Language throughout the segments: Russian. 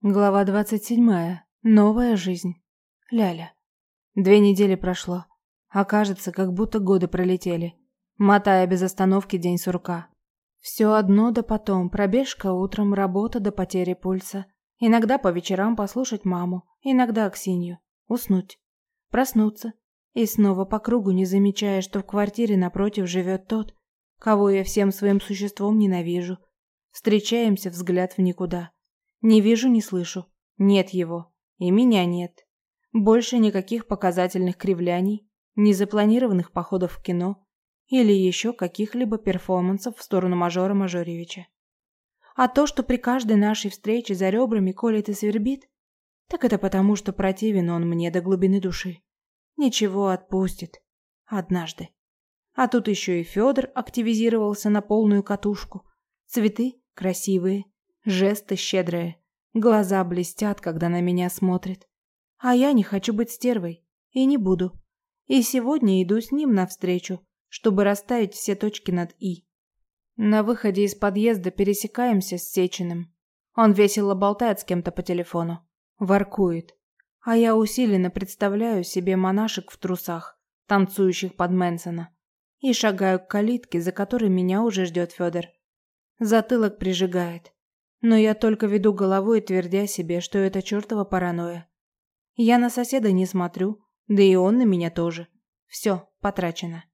Глава 27. Новая жизнь. Ляля. Две недели прошло. А кажется, как будто годы пролетели. Мотая без остановки день сурка. Все одно да потом. Пробежка утром, работа до потери пульса. Иногда по вечерам послушать маму. Иногда Аксинью. Уснуть. Проснуться. И снова по кругу, не замечая, что в квартире напротив живет тот, кого я всем своим существом ненавижу. Встречаемся взгляд в никуда. Не вижу, не слышу. Нет его. И меня нет. Больше никаких показательных кривляний, незапланированных походов в кино или еще каких-либо перформансов в сторону мажора Мажоревича. А то, что при каждой нашей встрече за ребрами колет и свербит, так это потому, что противен он мне до глубины души. Ничего отпустит. Однажды. А тут еще и Федор активизировался на полную катушку. Цветы красивые, Жесты щедрые. Глаза блестят, когда на меня смотрит. А я не хочу быть стервой. И не буду. И сегодня иду с ним навстречу, чтобы расставить все точки над «и». На выходе из подъезда пересекаемся с Сечиным. Он весело болтает с кем-то по телефону. Воркует. А я усиленно представляю себе монашек в трусах, танцующих под Мэнсона. И шагаю к калитке, за которой меня уже ждет Федор. Затылок прижигает. Но я только веду головой, твердя себе, что это чертова паранойя. Я на соседа не смотрю, да и он на меня тоже. Все, потрачено.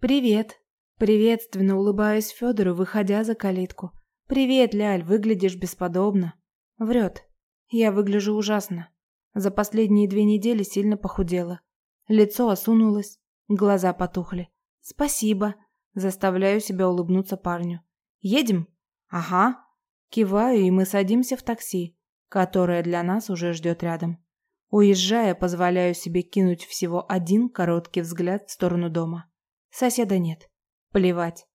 «Привет!» Приветственно улыбаюсь Федору, выходя за калитку. «Привет, Ляль, выглядишь бесподобно». Врет. Я выгляжу ужасно. За последние две недели сильно похудела. Лицо осунулось, глаза потухли. «Спасибо!» Заставляю себя улыбнуться парню. «Едем?» «Ага», Киваю, и мы садимся в такси, которое для нас уже ждет рядом. Уезжая, позволяю себе кинуть всего один короткий взгляд в сторону дома. Соседа нет. Плевать.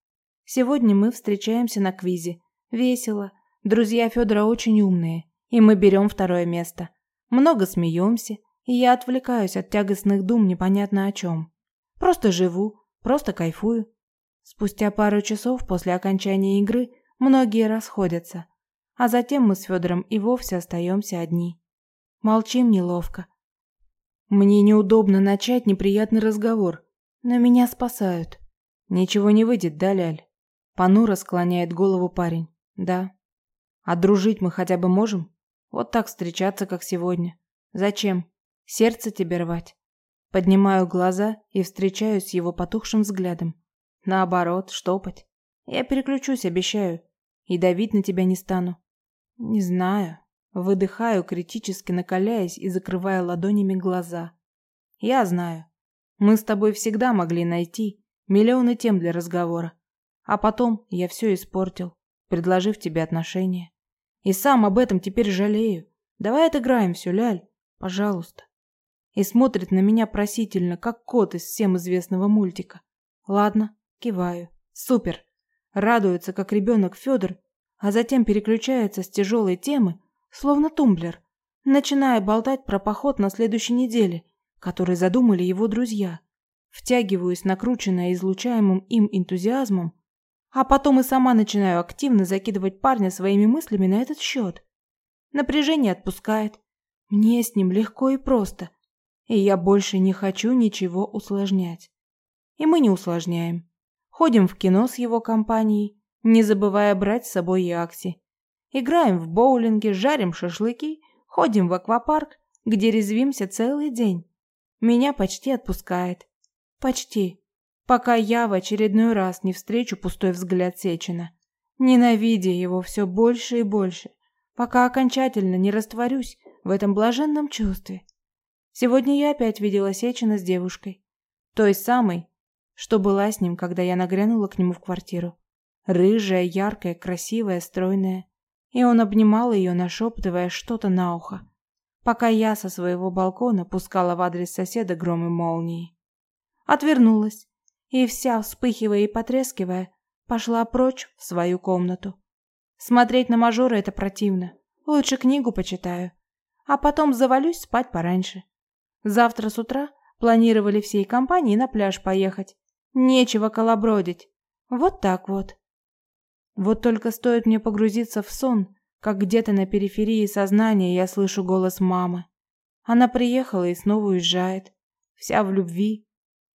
Сегодня мы встречаемся на квизе. Весело. Друзья Федора очень умные, и мы берем второе место. Много смеемся, и я отвлекаюсь от тягостных дум непонятно о чем. Просто живу, просто кайфую. Спустя пару часов после окончания игры многие расходятся, а затем мы с Федором и вовсе остаемся одни. Молчим неловко. Мне неудобно начать неприятный разговор, но меня спасают. Ничего не выйдет, да, Ляль? Понуро склоняет голову парень. Да. А дружить мы хотя бы можем? Вот так встречаться, как сегодня. Зачем? Сердце тебе рвать? Поднимаю глаза и встречаюсь с его потухшим взглядом. Наоборот, штопать. Я переключусь, обещаю. И давить на тебя не стану. Не знаю. Выдыхаю, критически накаляясь и закрывая ладонями глаза. Я знаю. Мы с тобой всегда могли найти миллионы тем для разговора. А потом я все испортил, предложив тебе отношения. И сам об этом теперь жалею. Давай отыграем все, Ляль, пожалуйста. И смотрит на меня просительно, как кот из всем известного мультика. Ладно, киваю. Супер. Радуется, как ребенок Федор а затем переключается с тяжелой темы, словно тумблер, начиная болтать про поход на следующей неделе, который задумали его друзья. Втягиваюсь, накрученная излучаемым им энтузиазмом, а потом и сама начинаю активно закидывать парня своими мыслями на этот счет. Напряжение отпускает. Мне с ним легко и просто. И я больше не хочу ничего усложнять. И мы не усложняем. Ходим в кино с его компанией, не забывая брать с собой Якси. Играем в боулинге, жарим шашлыки, ходим в аквапарк, где резвимся целый день. Меня почти отпускает. Почти. Пока я в очередной раз не встречу пустой взгляд Сечина, ненавидя его все больше и больше, пока окончательно не растворюсь в этом блаженном чувстве. Сегодня я опять видела Сечина с девушкой. Той самой, что была с ним, когда я нагрянула к нему в квартиру. Рыжая, яркая, красивая, стройная. И он обнимал ее, нашептывая что-то на ухо, пока я со своего балкона пускала в адрес соседа гром и молнии. Отвернулась и вся, вспыхивая и потрескивая, пошла прочь в свою комнату. Смотреть на мажора это противно. Лучше книгу почитаю, а потом завалюсь спать пораньше. Завтра с утра планировали всей компанией на пляж поехать. Нечего колобродить. Вот так вот. Вот только стоит мне погрузиться в сон, как где-то на периферии сознания я слышу голос мамы. Она приехала и снова уезжает, вся в любви.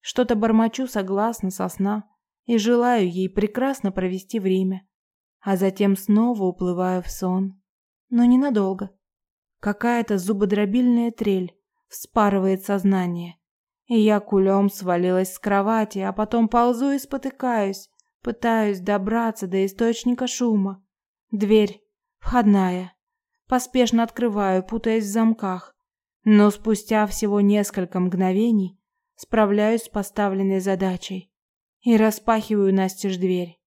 Что-то бормочу согласно со сна и желаю ей прекрасно провести время, а затем снова уплываю в сон. Но ненадолго. Какая-то зубодробильная трель вспарывает сознание, и я кулем свалилась с кровати, а потом ползу и спотыкаюсь, пытаюсь добраться до источника шума. Дверь Входная. Поспешно открываю, путаясь в замках. Но спустя всего несколько мгновений справляюсь с поставленной задачей и распахиваю настежь дверь.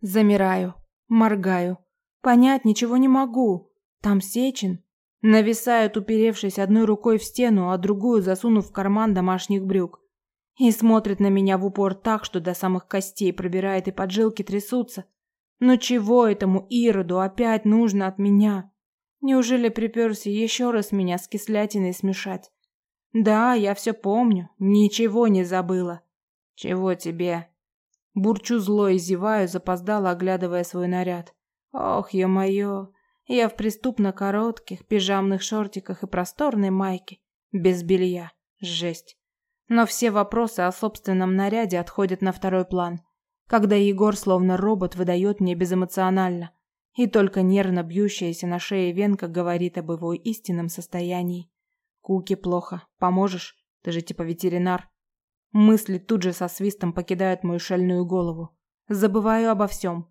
Замираю, моргаю. Понять ничего не могу. Там Сечин. Нависает, уперевшись одной рукой в стену, а другую засунув в карман домашних брюк. И смотрит на меня в упор так, что до самых костей пробирает и поджилки трясутся. Но чего этому Ироду опять нужно от меня? Неужели приперся еще раз меня с кислятиной смешать? Да, я все помню, ничего не забыла. Чего тебе? Бурчу зло и зеваю, запоздало оглядывая свой наряд. Ох, ё-моё, я в преступно коротких пижамных шортиках и просторной майке, без белья. Жесть. Но все вопросы о собственном наряде отходят на второй план когда Егор словно робот выдает мне безэмоционально, и только нервно бьющаяся на шее венка говорит об его истинном состоянии. Куки плохо. Поможешь? Ты же типа ветеринар. Мысли тут же со свистом покидают мою шальную голову. Забываю обо всем,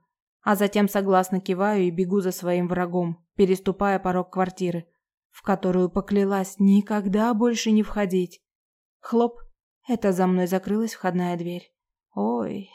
а затем согласно киваю и бегу за своим врагом, переступая порог квартиры, в которую поклялась никогда больше не входить. Хлоп, это за мной закрылась входная дверь. Ой,